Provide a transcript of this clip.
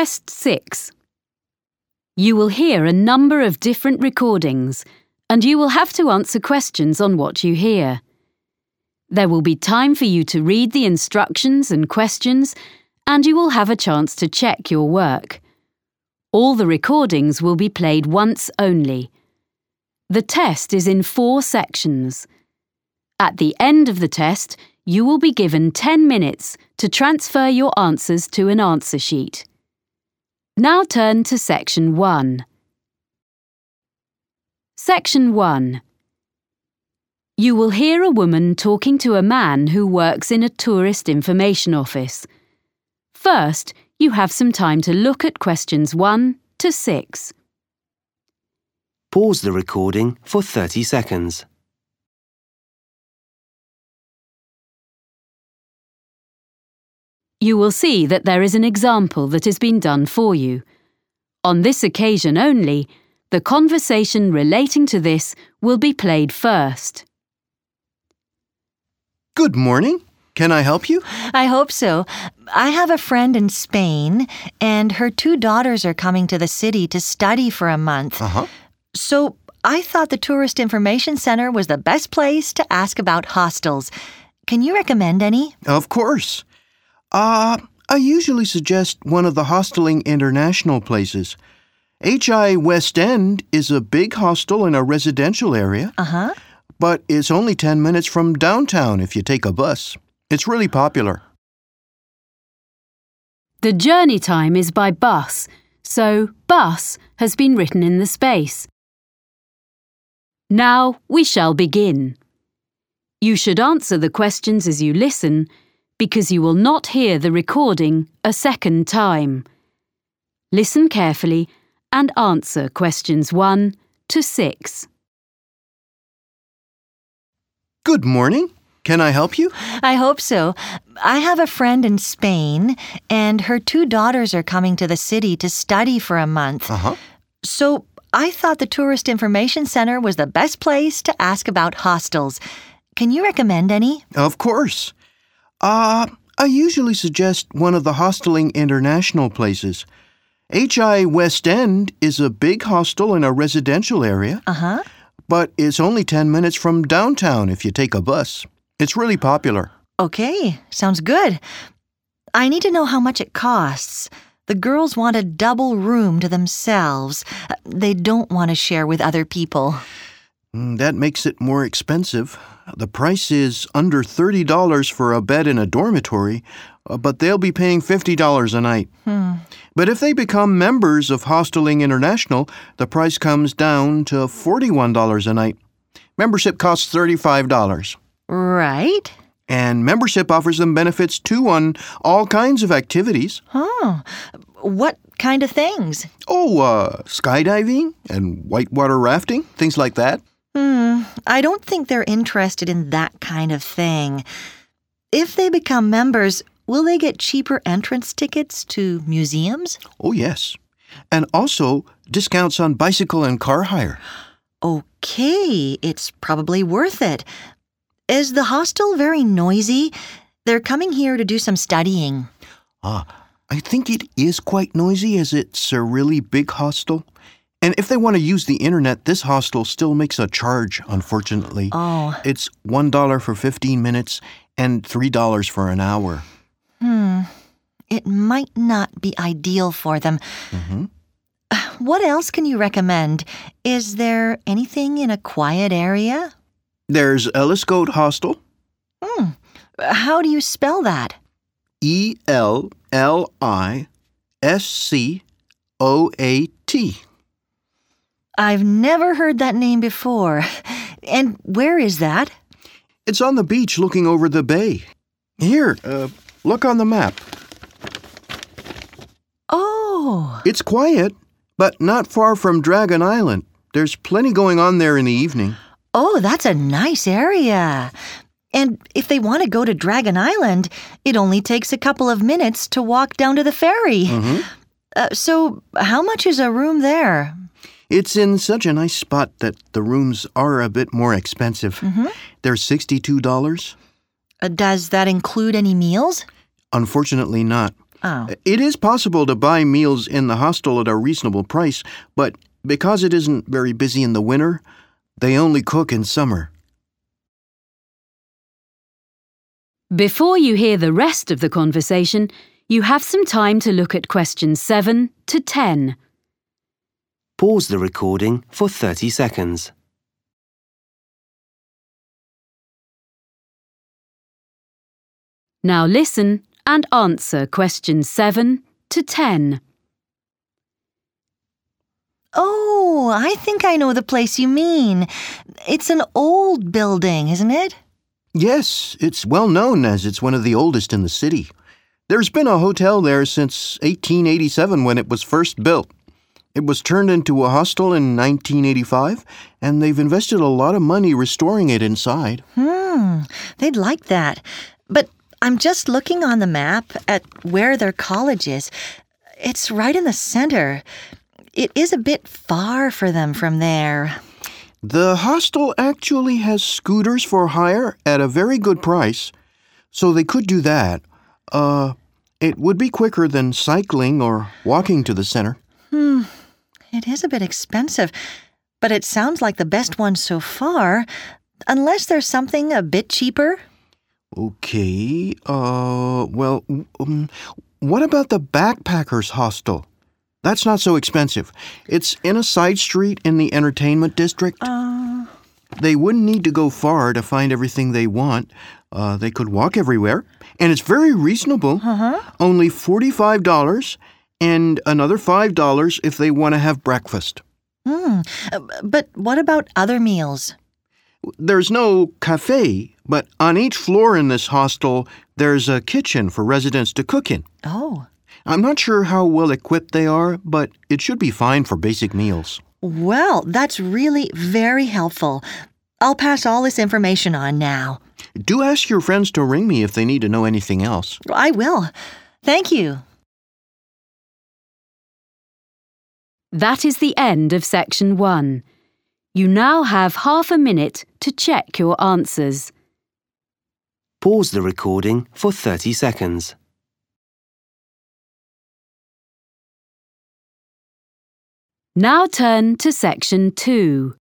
Test 6. You will hear a number of different recordings and you will have to answer questions on what you hear. There will be time for you to read the instructions and questions and you will have a chance to check your work. All the recordings will be played once only. The test is in four sections. At the end of the test, you will be given 10 minutes to transfer your answers to an answer sheet. Now turn to Section 1. Section 1. You will hear a woman talking to a man who works in a tourist information office. First, you have some time to look at questions 1 to 6. Pause the recording for 30 seconds. You will see that there is an example that has been done for you. On this occasion only, the conversation relating to this will be played first. Good morning. Can I help you? I hope so. I have a friend in Spain, and her two daughters are coming to the city to study for a month. Uh huh. So I thought the Tourist Information Center was the best place to ask about hostels. Can you recommend any? Of course. Uh, I usually suggest one of the Hosteling International places. HI West End is a big hostel in a residential area, Uh huh. but it's only 10 minutes from downtown if you take a bus. It's really popular. The journey time is by bus, so bus has been written in the space. Now we shall begin. You should answer the questions as you listen because you will not hear the recording a second time. Listen carefully and answer questions 1 to 6. Good morning. Can I help you? I hope so. I have a friend in Spain, and her two daughters are coming to the city to study for a month. Uh huh. So I thought the Tourist Information Center was the best place to ask about hostels. Can you recommend any? Of course. Uh, I usually suggest one of the Hosteling International places. HI West End is a big hostel in a residential area, Uh huh. but it's only 10 minutes from downtown if you take a bus. It's really popular. Okay, sounds good. I need to know how much it costs. The girls want a double room to themselves. Uh, They don't want to share with other people. Mm, That makes it more expensive. The price is under $30 for a bed in a dormitory, uh, but they'll be paying $50 a night. But if they become members of Hosteling International, the price comes down to $41 a night. Membership costs $35. Right? And membership offers them benefits too on all kinds of activities. Oh, what kind of things? Oh, uh, skydiving and whitewater rafting, things like that. I don't think they're interested in that kind of thing. If they become members, will they get cheaper entrance tickets to museums? Oh, yes. And also discounts on bicycle and car hire. Okay, it's probably worth it. Is the hostel very noisy? They're coming here to do some studying. Ah, I think it is quite noisy as it's a really big hostel. And if they want to use the internet, this hostel still makes a charge, unfortunately. Oh, It's $1 for 15 minutes and $3 for an hour. hmm. It might not be ideal for them. hmm What else can you recommend? Is there anything in a quiet area? There's Elliscoat Hostel, Hmm. How do you spell that? E L L I S C O A T. I've never heard that name before. And where is that? It's on the beach looking over the bay. Here, uh, look on the map. Oh, It's quiet, but not far from Dragon Island. There's plenty going on there in the evening. oh, that's a nice area. And if they want to go to Dragon Island, it only takes a couple of minutes to walk down to the ferry. Mhm. Uh, so, how much is a room there? It's in such a nice spot that the rooms are a bit more expensive. They're $62. Uh, does that include any meals? Unfortunately, not. Oh. It is possible to buy meals in the hostel at a reasonable price, but because it isn't very busy in the winter, they only cook in summer. Before you hear the rest of the conversation, you have some time to look at questions 7 to 10. Pause the recording for 30 seconds. Now listen and answer questions 7 to 10. Oh, I think I know the place you mean. It's an old building, isn't it? Yes, it's well known as it's one of the oldest in the city. There's been a hotel there since 1887 when it was first built. It was turned into a hostel in 1985, and they've invested a lot of money restoring it inside. Hmm, they'd like that. But I'm just looking on the map at where their college is. It's right in the center. It is a bit far for them from there. The hostel actually has scooters for hire at a very good price, so they could do that. Uh, it would be quicker than cycling or walking to the center. It is a bit expensive, but it sounds like the best one so far, unless there's something a bit cheaper. Okay, uh, well, um, what about the backpackers hostel? That's not so expensive. It's in a side street in the entertainment district. Uh, They wouldn't need to go far to find everything they want. Uh, they could walk everywhere, and it's very reasonable. uh-huh. Only $45 and another $5 if they want to have breakfast. Hmm. But what about other meals? There's no cafe, but on each floor in this hostel, there's a kitchen for residents to cook in. Oh, I'm not sure how well equipped they are, but it should be fine for basic meals. well, that's really very helpful. I'll pass all this information on now. Do ask your friends to ring me if they need to know anything else. I will. Thank you. That is the end of section 1. You now have half a minute to check your answers. Pause the recording for 30 seconds. Now turn to section 2.